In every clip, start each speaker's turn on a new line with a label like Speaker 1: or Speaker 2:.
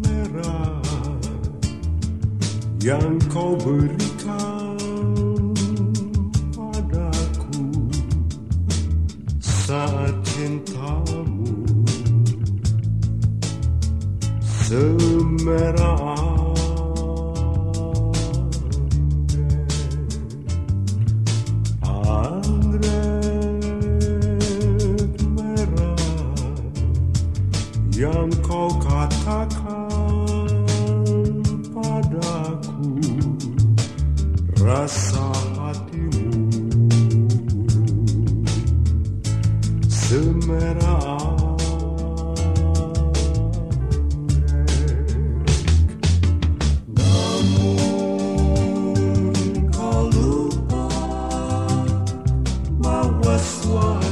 Speaker 1: merah yang kau berikan padaku saat cintamu semerah. Yang kau katakan padaku rasa hatimu semerah. Anggrek namun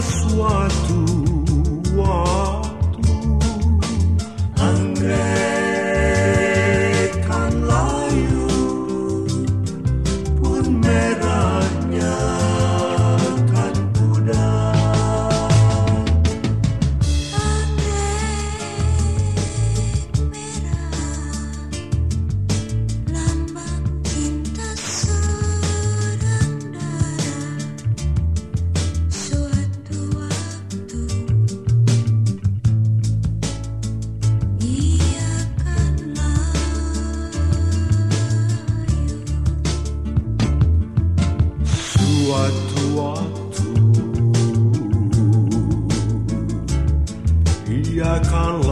Speaker 1: passo tu icon